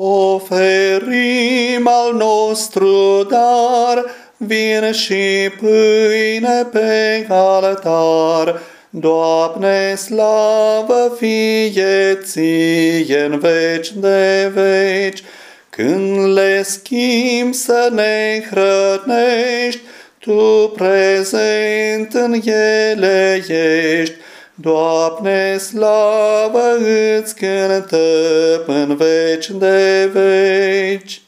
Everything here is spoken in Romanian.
Oferim al nostru dar, vin și pâine pe altar. Doamne, slavă fie ție în veci de veci, când le schimb să ne hrănești, Tu prezent în ele ești. Doamne, slavă îți cântăm în veci de veci.